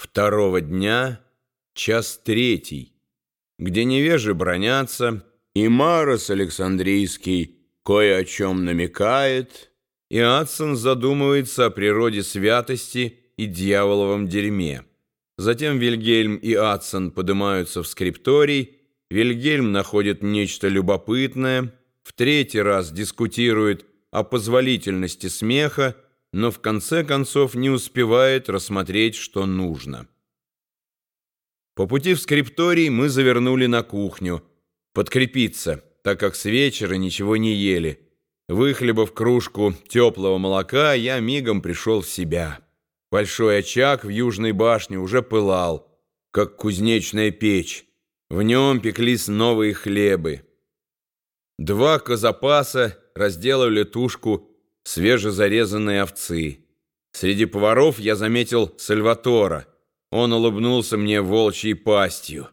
второго дня, час третий, где невежи бронятся, и Марос Александрийский кое о чем намекает, и Адсон задумывается о природе святости и дьяволовом дерьме. Затем Вильгельм и Адсон поднимаются в скрипторий, Вильгельм находит нечто любопытное, в третий раз дискутирует о позволительности смеха, но в конце концов не успевает рассмотреть, что нужно. По пути в скрипторий мы завернули на кухню, подкрепиться, так как с вечера ничего не ели. Выхлебав кружку теплого молока, я мигом пришел в себя. Большой очаг в южной башне уже пылал, как кузнечная печь. В нем пеклись новые хлебы. Два козапаса разделали тушку свежезарезанной овцы. Среди поваров я заметил Сальватора. Он улыбнулся мне волчьей пастью.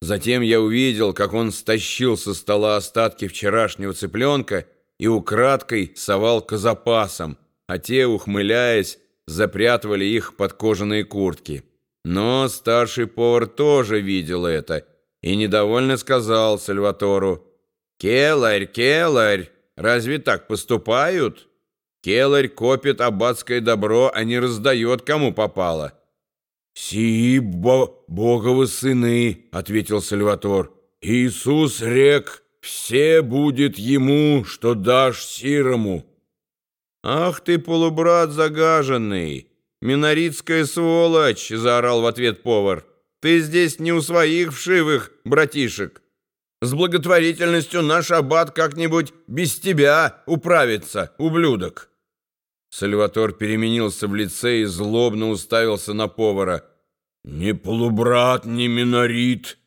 Затем я увидел, как он стащил со стола остатки вчерашнего цыпленка и украдкой совал к запасам, а те, ухмыляясь, запрятывали их под кожаные куртки. Но старший повар тоже видел это и недовольно сказал Сальватору, «Келарь, келарь, разве так поступают?» Келарь копит аббатское добро, а не раздает, кому попало. «Сии бо боговы сыны», — ответил Сальватор. «Иисус рек, все будет ему, что дашь сирому». «Ах ты, полубрат загаженный! Миноритская сволочь!» — заорал в ответ повар. «Ты здесь не у своих вшивых братишек. С благотворительностью наш аббат как-нибудь без тебя управится, ублюдок». Сальватор переменился в лице и злобно уставился на повара. «Не полубрат, не минорит,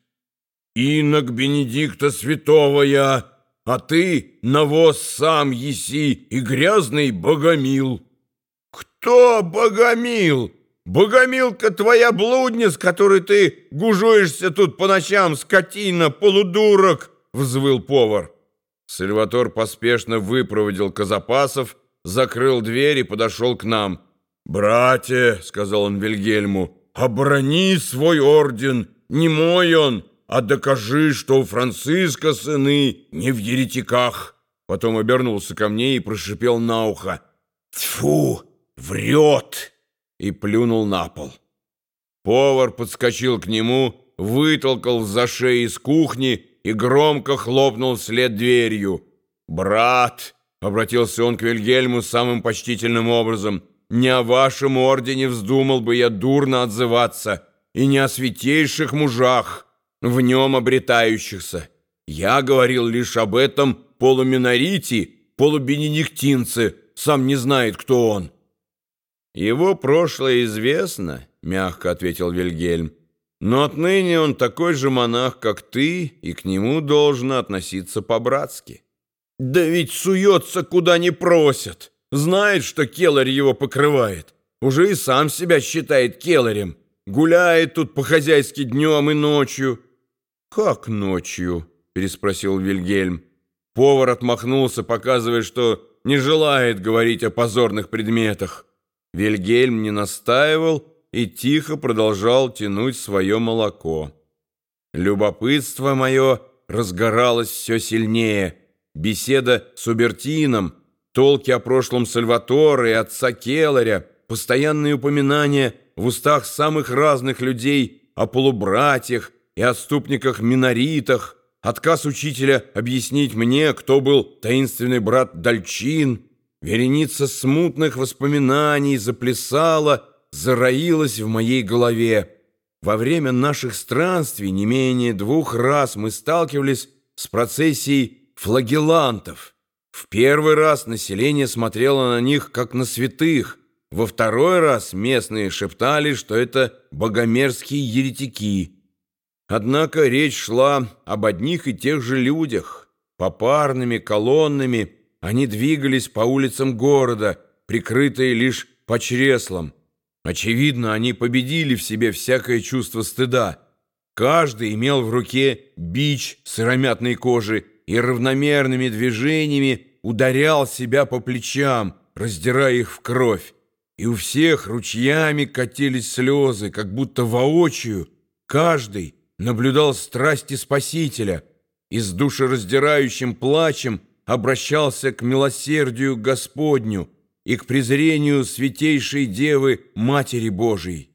инок Бенедикта святого я, а ты навоз сам еси и грязный богомил». «Кто богомил? Богомилка твоя блудня, с которой ты гужуешься тут по ночам, скотина, полудурок!» — взвыл повар. Сальватор поспешно выпроводил Казапасов, закрыл дверь и подошел к нам. «Братья», — сказал он Вильгельму, — «оборони свой орден, не мой он, а докажи, что у Франциска сыны не в еретиках». Потом обернулся ко мне и прошипел на ухо. «Тьфу, врет!» и плюнул на пол. Повар подскочил к нему, вытолкал за шею из кухни и громко хлопнул вслед дверью. «Брат!» — обратился он к Вильгельму самым почтительным образом. «Не о вашем ордене вздумал бы я дурно отзываться, и не о святейших мужах, в нем обретающихся. Я говорил лишь об этом полуминорите, полубенедиктинце, сам не знает, кто он». «Его прошлое известно», — мягко ответил Вильгельм. «Но отныне он такой же монах, как ты, и к нему должно относиться по-братски». Да ведь суется, куда не просят. Знает, что Келлер его покрывает. Уже и сам себя считает Келлерем. Гуляет тут по-хозяйски днем и ночью. «Как ночью?» – переспросил Вильгельм. Повар отмахнулся, показывая, что не желает говорить о позорных предметах. Вильгельм не настаивал и тихо продолжал тянуть свое молоко. Любопытство мое разгоралось все сильнее – беседа с Убертином, толки о прошлом Сальваторе и отца Келларя, постоянные упоминания в устах самых разных людей о полубратьях и отступниках-миноритах, отказ учителя объяснить мне, кто был таинственный брат Дальчин, вереница смутных воспоминаний заплясала, зароилась в моей голове. Во время наших странствий не менее двух раз мы сталкивались с процессией флагелантов. В первый раз население смотрело на них, как на святых. Во второй раз местные шептали, что это богомерзкие еретики. Однако речь шла об одних и тех же людях. Попарными колоннами они двигались по улицам города, прикрытые лишь почреслом. Очевидно, они победили в себе всякое чувство стыда. Каждый имел в руке бич сыромятной кожи и равномерными движениями ударял себя по плечам, раздирая их в кровь. и у всех ручьями катились слезы, как будто воочию каждый наблюдал страсти Спасителя и с душераздирающим плачем обращался к милосердию Господню и к презрению Святейшей Девы Матери Божией.